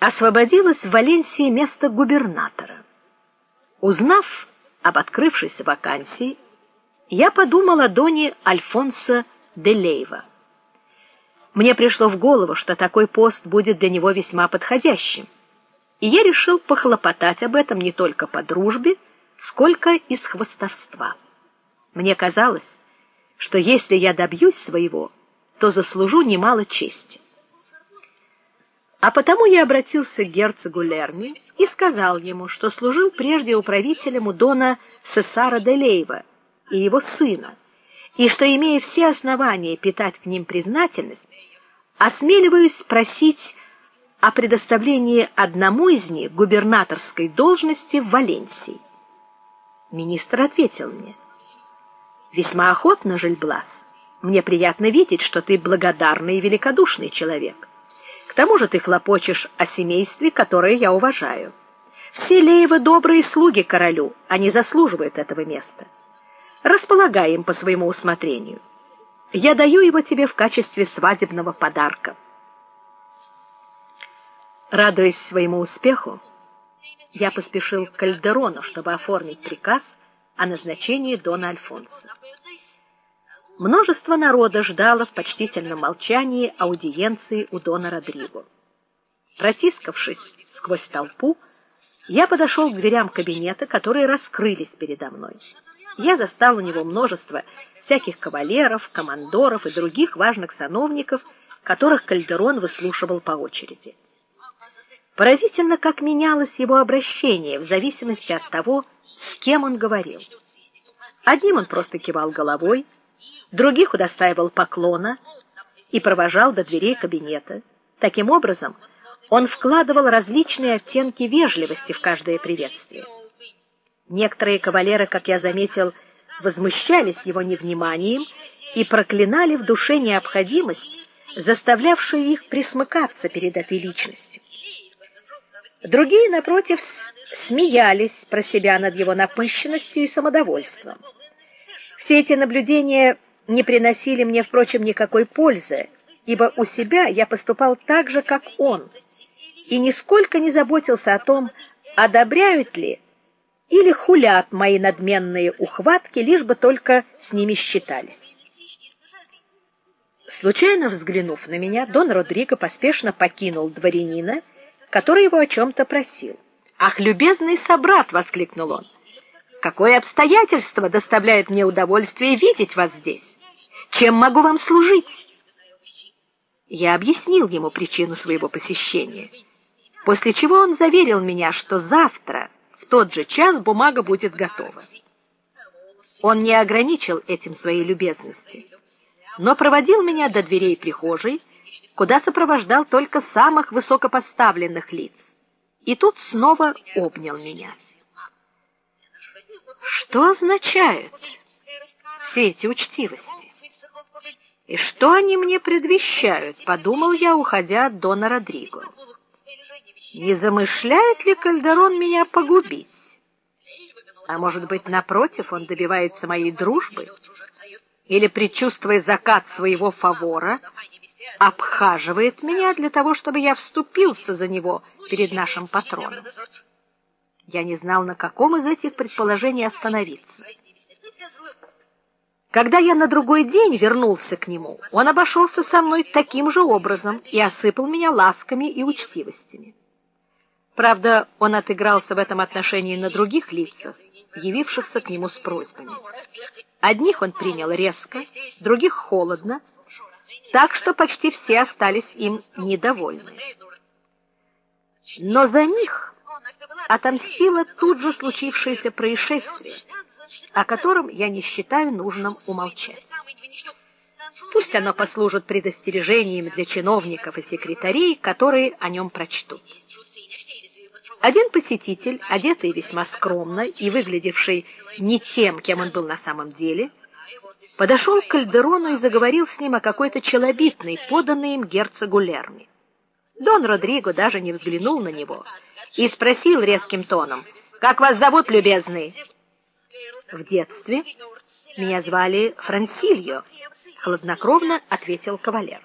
освободилось в Валенсии место губернатора. Узнав об открывшейся вакансии, я подумал о доне Альфонсо де Лейва. Мне пришло в голову, что такой пост будет для него весьма подходящим. И я решил похлопотать об этом не только по дружбе, сколько из хвастовства. Мне казалось, что если я добьюсь своего, то заслужу немало чести. А потому я обратился к герцогу Лерми и сказал ему, что служил прежде управителем у дона Сесара де Лейва и его сына, и что имея все основания питать к ним признательность, осмеливаюсь просить о предоставлении одному из них губернаторской должности в Валенсии. Министр ответил мне: "Весьма охотно, Жильблас. Мне приятно видеть, что ты благодарный и великодушный человек. К тому же ты хлопочешь о семействе, которое я уважаю. Все Леевы добрые слуги королю, они заслуживают этого места. Располагай им по своему усмотрению. Я даю его тебе в качестве свадебного подарка. Радуясь своему успеху, я поспешил к Кальдерону, чтобы оформить приказ о назначении дона Альфонса. Множество народа ждало в почтительном молчании аудиенции у дона Родриго. Протискавшись сквозь толпу, я подошел к дверям кабинета, которые раскрылись передо мной. Я застал у него множество всяких кавалеров, командоров и других важных сановников, которых Кальдерон выслушивал по очереди. Поразительно, как менялось его обращение в зависимости от того, с кем он говорил. Одним он просто кивал головой, других удостаивал поклона и провожал до дверей кабинета. Таким образом, он вкладывал различные оттенки вежливости в каждое приветствие. Некоторые кавалеры, как я заметил, возмущались его невниманием и проклинали в душе необходимость, заставлявшую их присмыкаться перед этой личностью. Другие напротив смеялись про себя над его напыщенностью и самодовольством. Все эти наблюдения не приносили мне, впрочем, никакой пользы, ибо у себя я поступал так же, как он, и нисколько не заботился о том, одобряют ли или хулят мои надменные ухватки, лишь бы только с ними считались. Случайно взглянув на меня, Дон Родриго поспешно покинул дворянина, который его о чем то просил. "Ах, любезный собрат", воскликнул он. "Какое обстоятельство доставляет мне удовольствие видеть вас здесь? Чем могу вам служить? Я объяснил ему причину своего посещения, после чего он заверил меня, что завтра в тот же час бумага будет готова. Он не ограничил этим своей любезности, но проводил меня до дверей прихожей, куда сопровождал только самых высокопоставленных лиц. И тут снова обнял меня. Что означают все эти учтивости? И что они мне предвещают, подумал я, уходя от дона Родриго. Не замышляет ли Кальдерон меня погубить? А может быть, напротив, он добивается моей дружбы? Или предчувствуя закат своего фавора, обхаживает меня для того, чтобы я вступился за него перед нашим патроном? Я не знал, на каком из этих предположений остановиться. Когда я на другой день вернулся к нему, он обошелся со мной таким же образом и осыпал меня ласками и учтивостями. Правда, он отыгрался в этом отношении на других лицах, явившихся к нему с просьбами. Одних он принял резко, других холодно, так что почти все остались им недовольны. Но за них отомстило тут же случившееся происшествие, о котором я не считаю нужным умолчать. Пусть оно послужит предостережением для чиновников и секретарей, которые о нем прочтут. Один посетитель, одетый весьма скромно и выглядевший не тем, кем он был на самом деле, подошел к Кальдерону и заговорил с ним о какой-то челобитной, поданной им герцогу Лерми. Дон Родриго даже не взглянул на него и спросил резким тоном: "Как вас зовут, любезный?" В детстве меня звали Франсильо, хладнокровно ответил кавалер.